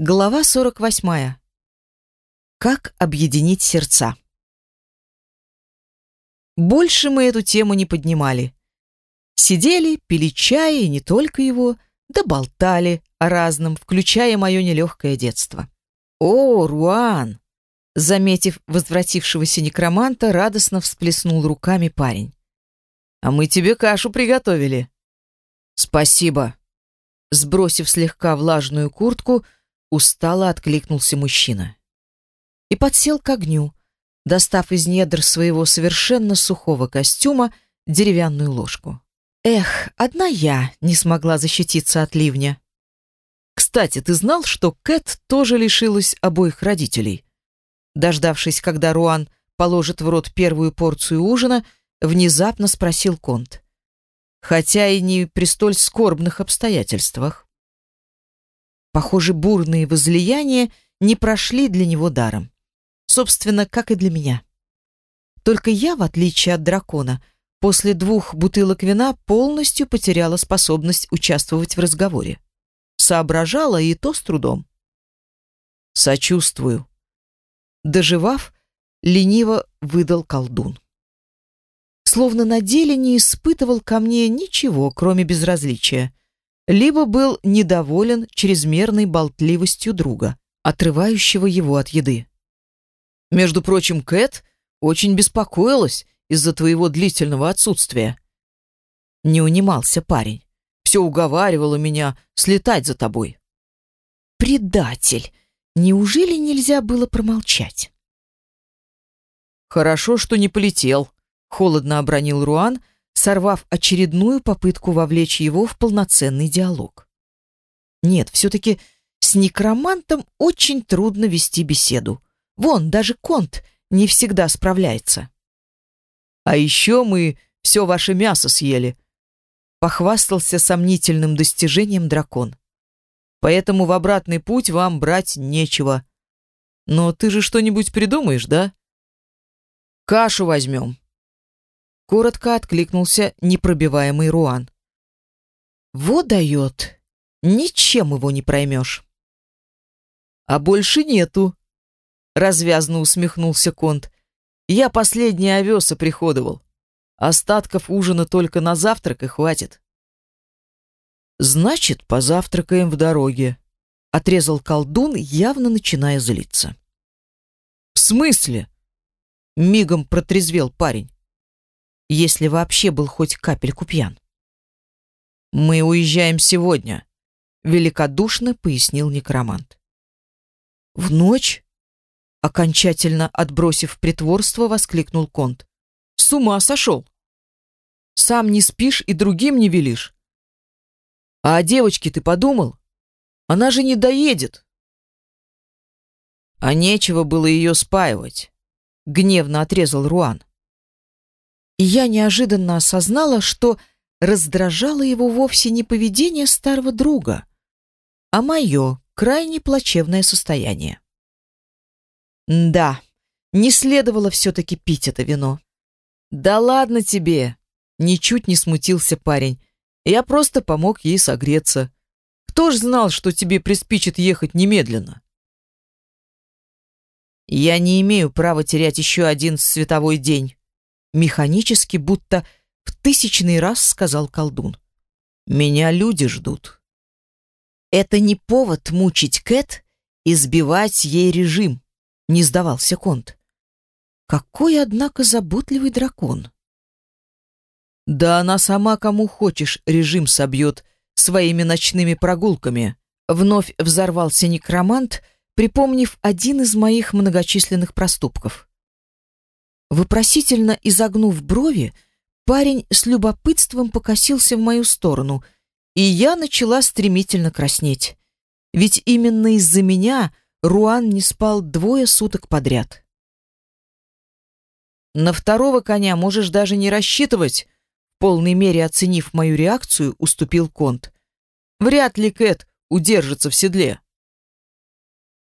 Глава 48. Как объединить сердца? Больше мы эту тему не поднимали. Сидели, пили чай, и не только его, да болтали о разном, включая мое нелегкое детство. «О, Руан!» Заметив возвратившегося некроманта, радостно всплеснул руками парень. «А мы тебе кашу приготовили». «Спасибо». Сбросив слегка влажную куртку, Устало откликнулся мужчина. И подсел к огню, достав из недр своего совершенно сухого костюма деревянную ложку. Эх, одна я не смогла защититься от ливня. Кстати, ты знал, что Кэт тоже лишилась обоих родителей? Дождавшись, когда Руан положит в рот первую порцию ужина, внезапно спросил Конт. Хотя и не при столь скорбных обстоятельствах. Похоже, бурные возлияния не прошли для него даром. Собственно, как и для меня. Только я, в отличие от дракона, после двух бутылок вина полностью потеряла способность участвовать в разговоре. Соображала и то с трудом. Сочувствую. Доживав, лениво выдал колдун. Словно на деле не испытывал ко мне ничего, кроме безразличия либо был недоволен чрезмерной болтливостью друга, отрывающего его от еды. Между прочим, Кэт очень беспокоилась из-за твоего длительного отсутствия. Не унимался парень. Все уговаривало меня слетать за тобой. Предатель! Неужели нельзя было промолчать? Хорошо, что не полетел, холодно обронил Руан, сорвав очередную попытку вовлечь его в полноценный диалог. Нет, все-таки с некромантом очень трудно вести беседу. Вон, даже Конт не всегда справляется. А еще мы все ваше мясо съели. Похвастался сомнительным достижением дракон. Поэтому в обратный путь вам брать нечего. Но ты же что-нибудь придумаешь, да? Кашу возьмем. Коротко откликнулся непробиваемый Руан. «Вот дает! Ничем его не проймешь!» «А больше нету!» Развязно усмехнулся Конт. «Я последний овес оприходовал. Остатков ужина только на завтрак и хватит». «Значит, позавтракаем в дороге», — отрезал колдун, явно начиная злиться. «В смысле?» — мигом протрезвел парень если вообще был хоть капельку пьян. «Мы уезжаем сегодня», — великодушно пояснил некромант. «В ночь?» — окончательно отбросив притворство, воскликнул Конт. «С ума сошел! Сам не спишь и другим не велишь. А о девочке ты подумал? Она же не доедет!» «А нечего было ее спаивать», — гневно отрезал Руан. И я неожиданно осознала, что раздражало его вовсе не поведение старого друга, а мое крайне плачевное состояние. Да, не следовало все-таки пить это вино. Да ладно тебе, ничуть не смутился парень. Я просто помог ей согреться. Кто ж знал, что тебе приспичит ехать немедленно? Я не имею права терять еще один световой день, Механически, будто в тысячный раз сказал колдун. «Меня люди ждут». «Это не повод мучить Кэт и сбивать ей режим», — не сдавался Конт. «Какой, однако, заботливый дракон». «Да она сама кому хочешь режим собьет своими ночными прогулками», — вновь взорвался некромант, припомнив один из моих многочисленных проступков. Вопросительно изогнув брови, парень с любопытством покосился в мою сторону, и я начала стремительно краснеть. Ведь именно из-за меня Руан не спал двое суток подряд. На второго коня можешь даже не рассчитывать, в полной мере оценив мою реакцию, уступил Конт. Вряд ли Кэт удержится в седле.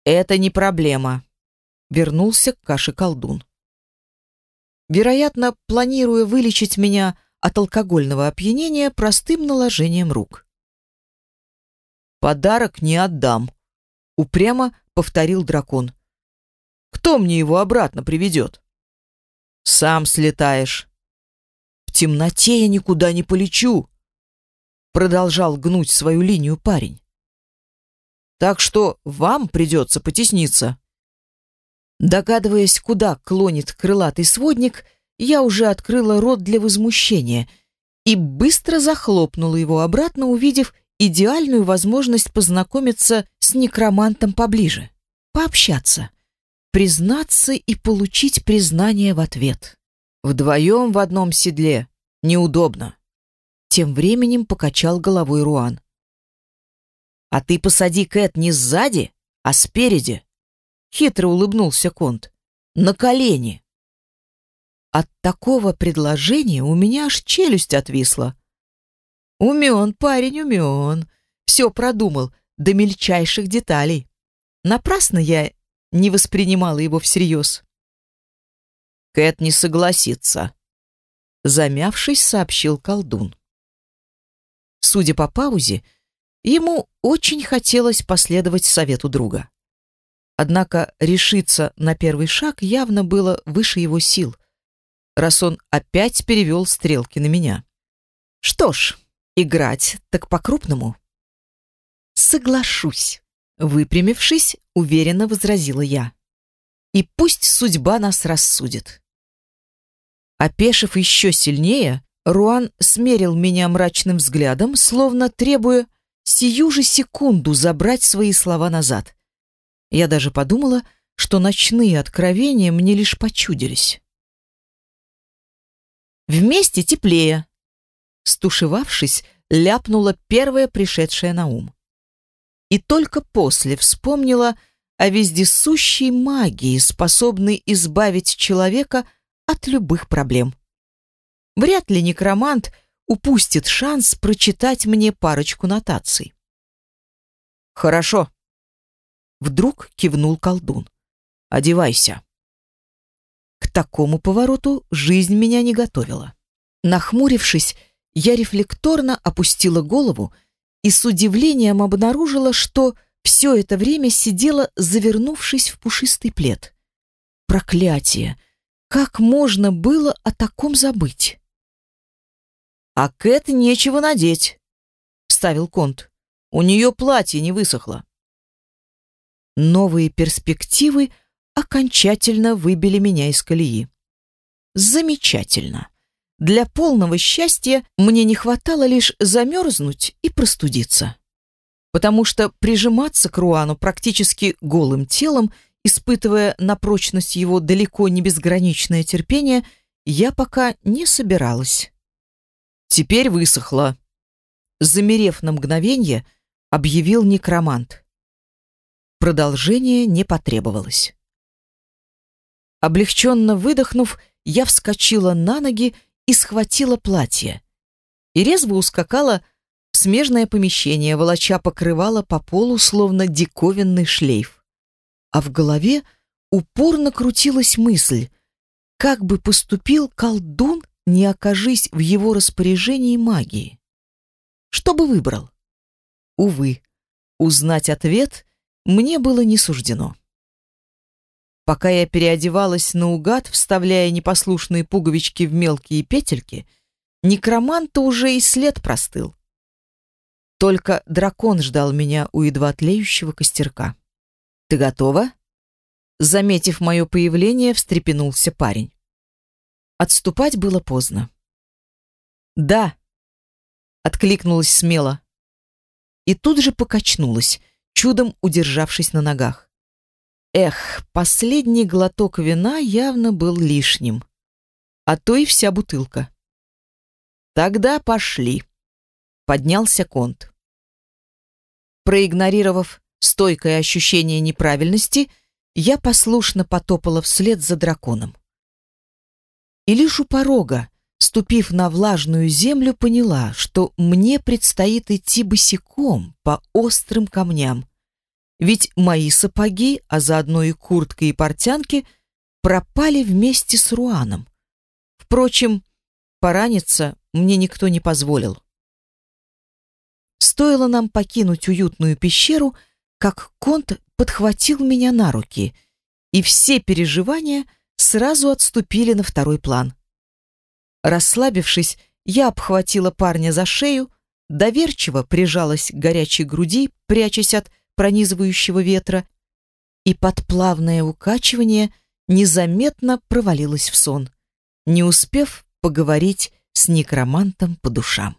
Это не проблема, вернулся к каше колдун вероятно, планируя вылечить меня от алкогольного опьянения простым наложением рук. «Подарок не отдам», упрямо повторил дракон. Кто мне его обратно приведет? Сам слетаешь. В темноте я никуда не полечу, продолжал гнуть свою линию парень. Так что вам придется потесниться. Догадываясь, куда клонит крылатый сводник, я уже открыла рот для возмущения и быстро захлопнула его обратно, увидев идеальную возможность познакомиться с некромантом поближе, пообщаться, признаться и получить признание в ответ. Вдвоем в одном седле неудобно. Тем временем покачал головой Руан. А ты посади Кэт не сзади, а спереди. Хитро улыбнулся Конт. На колени. От такого предложения у меня аж челюсть отвисла. Умен парень, умен. Все продумал до мельчайших деталей. Напрасно я не воспринимала его всерьез. Кэт не согласится. Замявшись, сообщил колдун. Судя по паузе, ему очень хотелось последовать совету друга. Однако решиться на первый шаг явно было выше его сил, раз он опять перевел стрелки на меня. Что ж, играть так по-крупному. Соглашусь. Выпрямившись, уверенно возразила я. И пусть судьба нас рассудит. Опешив еще сильнее, Руан смерил меня мрачным взглядом, словно требуя сию же секунду забрать свои слова назад. Я даже подумала, что ночные откровения мне лишь почудились. Вместе теплее. Стушевавшись, ляпнула первая пришедшая на ум. И только после вспомнила о вездесущей магии, способной избавить человека от любых проблем. Вряд ли некромант упустит шанс прочитать мне парочку нотаций. «Хорошо», Вдруг кивнул колдун. «Одевайся». К такому повороту жизнь меня не готовила. Нахмурившись, я рефлекторно опустила голову и с удивлением обнаружила, что все это время сидела, завернувшись в пушистый плед. Проклятие! Как можно было о таком забыть? «А Кэт нечего надеть», — вставил Конт. «У нее платье не высохло». Новые перспективы окончательно выбили меня из колеи. Замечательно. Для полного счастья мне не хватало лишь замерзнуть и простудиться. Потому что прижиматься к Руану практически голым телом, испытывая на прочность его далеко не безграничное терпение, я пока не собиралась. Теперь высохло. Замерев на мгновение, объявил некромант. Продолжение не потребовалось. Облегченно выдохнув, я вскочила на ноги и схватила платье. И резво ускакала в смежное помещение, волоча покрывала по полу, словно диковинный шлейф. А в голове упорно крутилась мысль, как бы поступил колдун, не окажись в его распоряжении магии. Что бы выбрал? Увы, узнать ответ мне было не суждено. Пока я переодевалась наугад, вставляя непослушные пуговички в мелкие петельки, некроманта уже и след простыл. Только дракон ждал меня у едва тлеющего костерка. «Ты готова?» Заметив мое появление, встрепенулся парень. Отступать было поздно. «Да», — откликнулась смело. И тут же покачнулась, чудом удержавшись на ногах. Эх, последний глоток вина явно был лишним. А то и вся бутылка. Тогда пошли. Поднялся Конт. Проигнорировав стойкое ощущение неправильности, я послушно потопала вслед за драконом. И лишь у порога, ступив на влажную землю, поняла, что мне предстоит идти босиком по острым камням, ведь мои сапоги, а заодно и куртка и портянки, пропали вместе с Руаном. Впрочем, пораниться мне никто не позволил. Стоило нам покинуть уютную пещеру, как Конт подхватил меня на руки, и все переживания сразу отступили на второй план. Расслабившись, я обхватила парня за шею, доверчиво прижалась к горячей груди, прячась от пронизывающего ветра, и под плавное укачивание незаметно провалилась в сон, не успев поговорить с некромантом по душам.